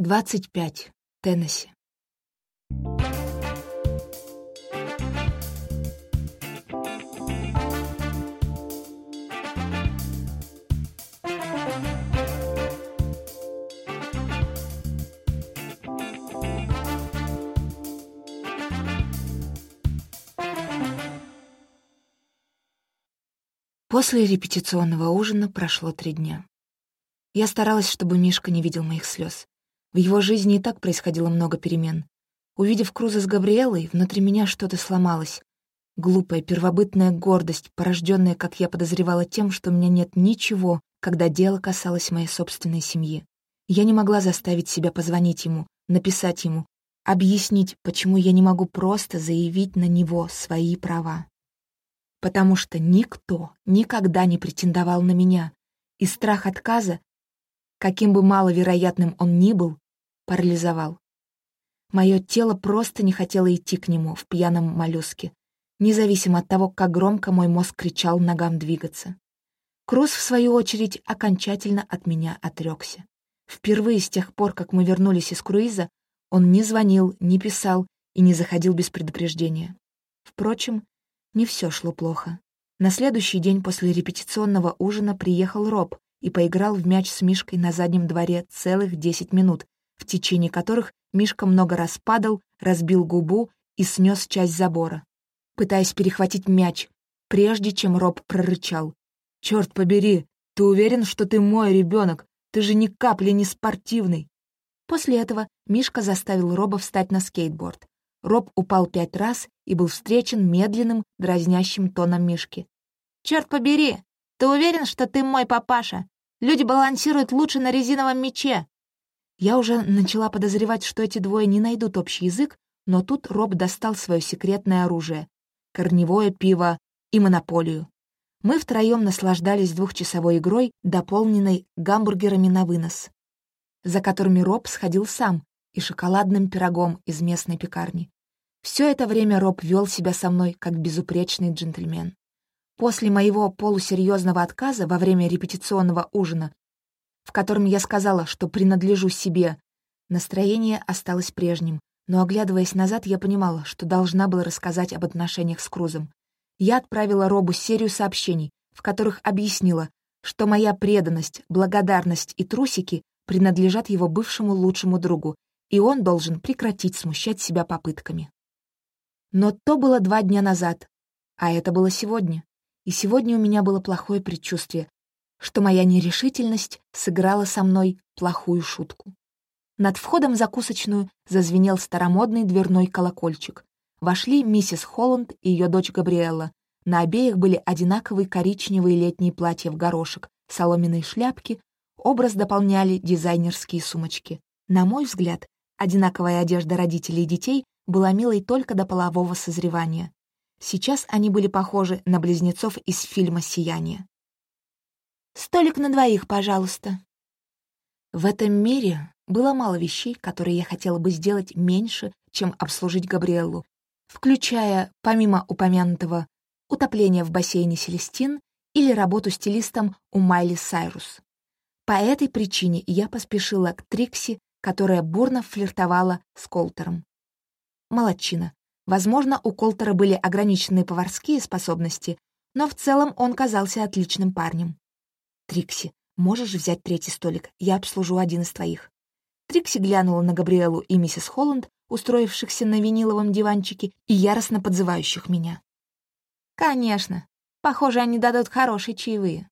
25. Теннесси. После репетиционного ужина прошло три дня. Я старалась, чтобы Мишка не видел моих слез. В его жизни и так происходило много перемен. Увидев Круза с Габриэлой, внутри меня что-то сломалось. Глупая, первобытная гордость, порожденная, как я подозревала, тем, что у меня нет ничего, когда дело касалось моей собственной семьи. Я не могла заставить себя позвонить ему, написать ему, объяснить, почему я не могу просто заявить на него свои права потому что никто никогда не претендовал на меня, и страх отказа, каким бы маловероятным он ни был, парализовал. Мое тело просто не хотело идти к нему в пьяном моллюске, независимо от того, как громко мой мозг кричал ногам двигаться. Кросс, в свою очередь, окончательно от меня отрекся. Впервые с тех пор, как мы вернулись из круиза, он не звонил, не писал и не заходил без предупреждения. Впрочем, не все шло плохо. На следующий день после репетиционного ужина приехал Роб и поиграл в мяч с Мишкой на заднем дворе целых 10 минут, в течение которых Мишка много раз падал, разбил губу и снес часть забора, пытаясь перехватить мяч, прежде чем Роб прорычал. «Черт побери, ты уверен, что ты мой ребенок? Ты же ни капли не спортивный!» После этого Мишка заставил Роба встать на скейтборд. Роб упал пять раз и был встречен медленным, дразнящим тоном Мишки. «Черт побери! Ты уверен, что ты мой папаша? Люди балансируют лучше на резиновом мече!» Я уже начала подозревать, что эти двое не найдут общий язык, но тут Роб достал свое секретное оружие — корневое пиво и монополию. Мы втроем наслаждались двухчасовой игрой, дополненной гамбургерами на вынос, за которыми Роб сходил сам, и шоколадным пирогом из местной пекарни. Все это время Роб вел себя со мной как безупречный джентльмен. После моего полусерьезного отказа во время репетиционного ужина, в котором я сказала, что принадлежу себе, настроение осталось прежним, но, оглядываясь назад, я понимала, что должна была рассказать об отношениях с Крузом. Я отправила Робу серию сообщений, в которых объяснила, что моя преданность, благодарность и трусики принадлежат его бывшему лучшему другу, и он должен прекратить смущать себя попытками. Но то было два дня назад, а это было сегодня. И сегодня у меня было плохое предчувствие, что моя нерешительность сыграла со мной плохую шутку. Над входом в закусочную зазвенел старомодный дверной колокольчик. Вошли миссис Холланд и ее дочь Габриэлла. На обеих были одинаковые коричневые летние платья в горошек, соломенные шляпки, образ дополняли дизайнерские сумочки. На мой взгляд, Одинаковая одежда родителей и детей была милой только до полового созревания. Сейчас они были похожи на близнецов из фильма «Сияние». «Столик на двоих, пожалуйста». В этом мире было мало вещей, которые я хотела бы сделать меньше, чем обслужить Габриэллу, включая, помимо упомянутого, утопление в бассейне Селестин или работу стилистом у Майли Сайрус. По этой причине я поспешила к Трикси которая бурно флиртовала с Колтером. Молодчина. Возможно, у Колтера были ограниченные поварские способности, но в целом он казался отличным парнем. «Трикси, можешь взять третий столик? Я обслужу один из твоих». Трикси глянула на Габриэлу и миссис Холланд, устроившихся на виниловом диванчике и яростно подзывающих меня. «Конечно. Похоже, они дадут хорошие чаевые».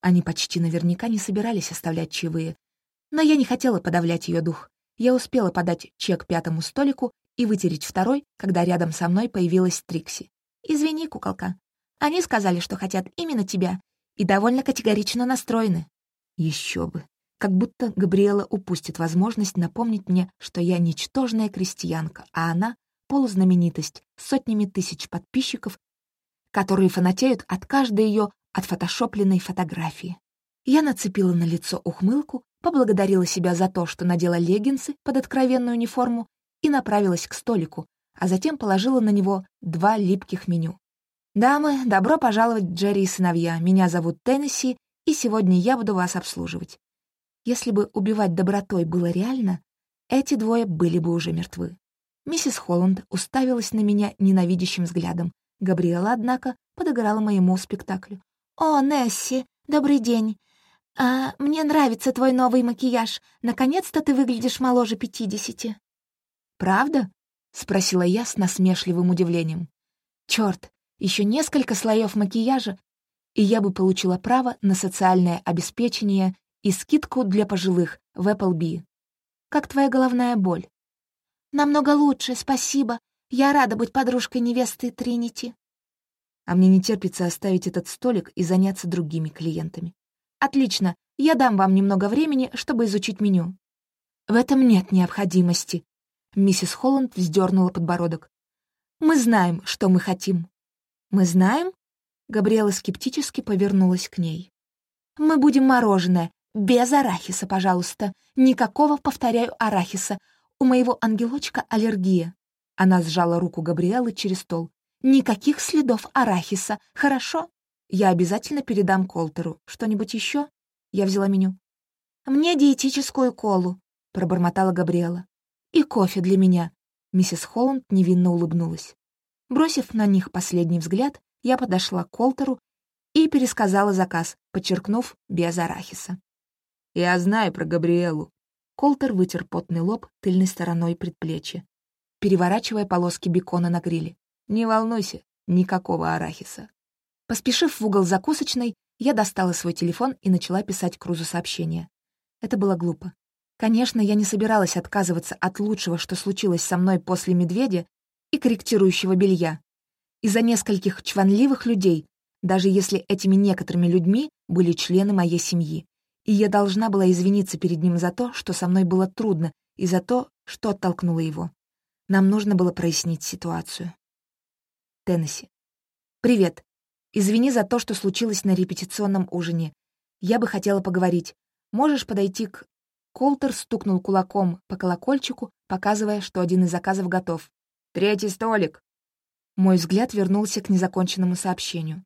Они почти наверняка не собирались оставлять чаевые, но я не хотела подавлять ее дух. Я успела подать чек пятому столику и вытереть второй, когда рядом со мной появилась Трикси. «Извини, куколка. Они сказали, что хотят именно тебя, и довольно категорично настроены». Еще бы. Как будто Габриэла упустит возможность напомнить мне, что я ничтожная крестьянка, а она — полузнаменитость с сотнями тысяч подписчиков, которые фанатеют от каждой ее отфотошопленной фотографии. Я нацепила на лицо ухмылку поблагодарила себя за то, что надела леггинсы под откровенную униформу и направилась к столику, а затем положила на него два липких меню. «Дамы, добро пожаловать, Джерри и сыновья. Меня зовут Теннесси, и сегодня я буду вас обслуживать». Если бы убивать добротой было реально, эти двое были бы уже мертвы. Миссис Холланд уставилась на меня ненавидящим взглядом. Габриэла, однако, подыграла моему спектаклю. «О, Несси, добрый день. А, мне нравится твой новый макияж. Наконец-то ты выглядишь моложе пятидесяти». «Правда?» — спросила я с насмешливым удивлением. «Чёрт, еще несколько слоев макияжа, и я бы получила право на социальное обеспечение и скидку для пожилых в Applebee. Как твоя головная боль?» «Намного лучше, спасибо. Я рада быть подружкой невесты Тринити». А мне не терпится оставить этот столик и заняться другими клиентами. «Отлично, я дам вам немного времени, чтобы изучить меню». «В этом нет необходимости», — миссис Холланд вздернула подбородок. «Мы знаем, что мы хотим». «Мы знаем?» Габриэла скептически повернулась к ней. «Мы будем мороженое. Без арахиса, пожалуйста. Никакого, повторяю, арахиса. У моего ангелочка аллергия». Она сжала руку Габриэлы через стол. «Никаких следов арахиса, хорошо? Я обязательно передам Колтеру. Что-нибудь еще?» Я взяла меню. «Мне диетическую колу», — пробормотала Габриэла. «И кофе для меня». Миссис Холланд невинно улыбнулась. Бросив на них последний взгляд, я подошла к Колтеру и пересказала заказ, подчеркнув без арахиса. «Я знаю про Габриэлу». Колтер вытер потный лоб тыльной стороной предплечья, переворачивая полоски бекона на гриле. «Не волнуйся, никакого арахиса». Поспешив в угол закусочной, я достала свой телефон и начала писать Крузу сообщение. Это было глупо. Конечно, я не собиралась отказываться от лучшего, что случилось со мной после «Медведя» и корректирующего белья, из-за нескольких чванливых людей, даже если этими некоторыми людьми были члены моей семьи. И я должна была извиниться перед ним за то, что со мной было трудно, и за то, что оттолкнула его. Нам нужно было прояснить ситуацию. Теннесси. «Привет. Извини за то, что случилось на репетиционном ужине. Я бы хотела поговорить. Можешь подойти к...» Колтер стукнул кулаком по колокольчику, показывая, что один из заказов готов. «Третий столик!» Мой взгляд вернулся к незаконченному сообщению.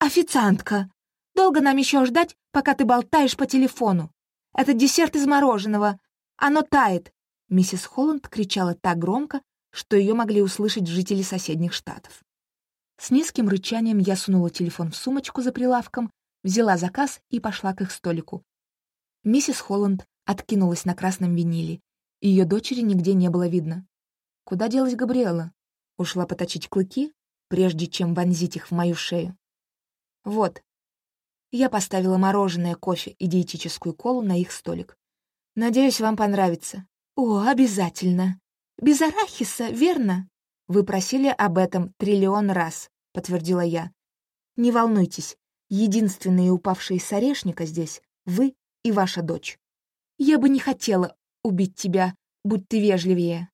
«Официантка! Долго нам еще ждать, пока ты болтаешь по телефону? Это десерт из мороженого. Оно тает!» Миссис Холланд кричала так громко, что ее могли услышать жители соседних штатов. С низким рычанием я сунула телефон в сумочку за прилавком, взяла заказ и пошла к их столику. Миссис Холланд откинулась на красном виниле. Ее дочери нигде не было видно. Куда делась Габриэла? Ушла поточить клыки, прежде чем вонзить их в мою шею. Вот. Я поставила мороженое, кофе и диетическую колу на их столик. Надеюсь, вам понравится. О, обязательно. Без арахиса, верно? Вы просили об этом триллион раз, подтвердила я. Не волнуйтесь, единственные упавшие с орешника здесь — вы и ваша дочь. Я бы не хотела убить тебя, будь ты вежливее.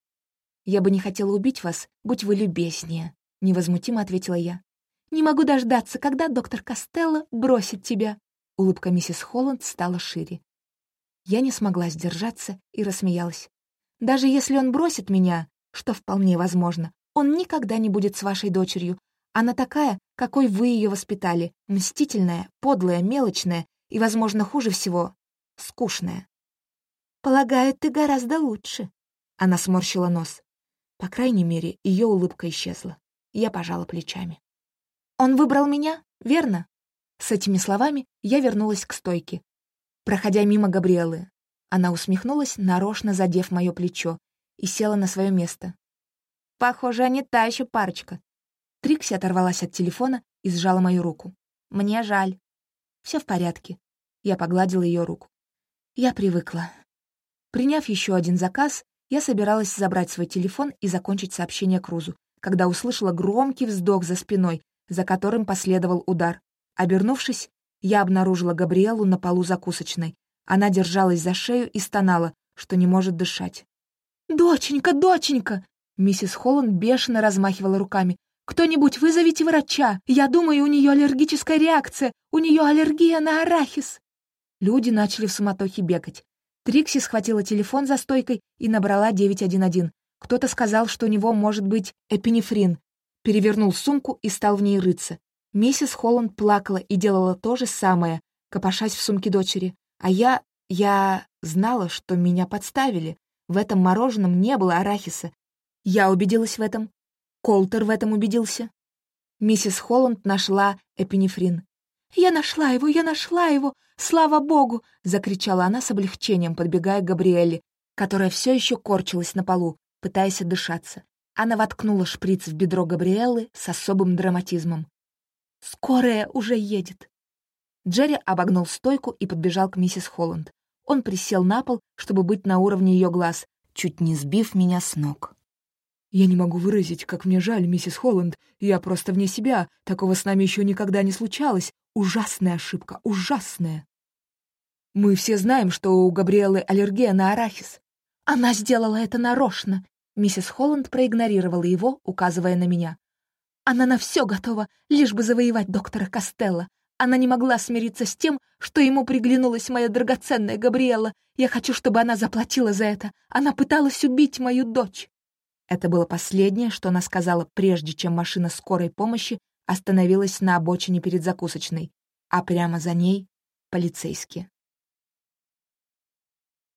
«Я бы не хотела убить вас, будь вы любезнее», — невозмутимо ответила я. «Не могу дождаться, когда доктор Костелло бросит тебя». Улыбка миссис Холланд стала шире. Я не смогла сдержаться и рассмеялась. «Даже если он бросит меня, что вполне возможно, он никогда не будет с вашей дочерью. Она такая, какой вы ее воспитали, мстительная, подлая, мелочная и, возможно, хуже всего, скучная». «Полагаю, ты гораздо лучше», — она сморщила нос. По крайней мере, ее улыбка исчезла. Я пожала плечами. «Он выбрал меня, верно?» С этими словами я вернулась к стойке. Проходя мимо Габриэлы, она усмехнулась, нарочно задев мое плечо, и села на свое место. «Похоже, они та еще парочка». Трикси оторвалась от телефона и сжала мою руку. «Мне жаль». Все в порядке». Я погладила ее руку. Я привыкла. Приняв еще один заказ, я собиралась забрать свой телефон и закончить сообщение Крузу, когда услышала громкий вздох за спиной, за которым последовал удар. Обернувшись, я обнаружила Габриэлу на полу закусочной. Она держалась за шею и стонала, что не может дышать. «Доченька, доченька!» Миссис Холланд бешено размахивала руками. «Кто-нибудь вызовите врача! Я думаю, у нее аллергическая реакция! У нее аллергия на арахис!» Люди начали в суматохе бегать. Трикси схватила телефон за стойкой и набрала 911. Кто-то сказал, что у него может быть эпинефрин. Перевернул сумку и стал в ней рыться. Миссис Холланд плакала и делала то же самое, копошась в сумке дочери. А я... я знала, что меня подставили. В этом мороженом не было арахиса. Я убедилась в этом. Колтер в этом убедился. Миссис Холланд нашла эпинефрин. «Я нашла его, я нашла его! Слава богу!» — закричала она с облегчением, подбегая к Габриэле, которая все еще корчилась на полу, пытаясь отдышаться. Она воткнула шприц в бедро Габриэлы с особым драматизмом. «Скорая уже едет!» Джерри обогнул стойку и подбежал к миссис Холланд. Он присел на пол, чтобы быть на уровне ее глаз, чуть не сбив меня с ног. «Я не могу выразить, как мне жаль, миссис Холланд. Я просто вне себя. Такого с нами еще никогда не случалось. Ужасная ошибка, ужасная. Мы все знаем, что у Габриэлы аллергия на арахис. Она сделала это нарочно. Миссис Холланд проигнорировала его, указывая на меня. Она на все готова, лишь бы завоевать доктора Костелло. Она не могла смириться с тем, что ему приглянулась моя драгоценная Габриэла. Я хочу, чтобы она заплатила за это. Она пыталась убить мою дочь. Это было последнее, что она сказала, прежде чем машина скорой помощи остановилась на обочине перед закусочной, а прямо за ней — полицейские.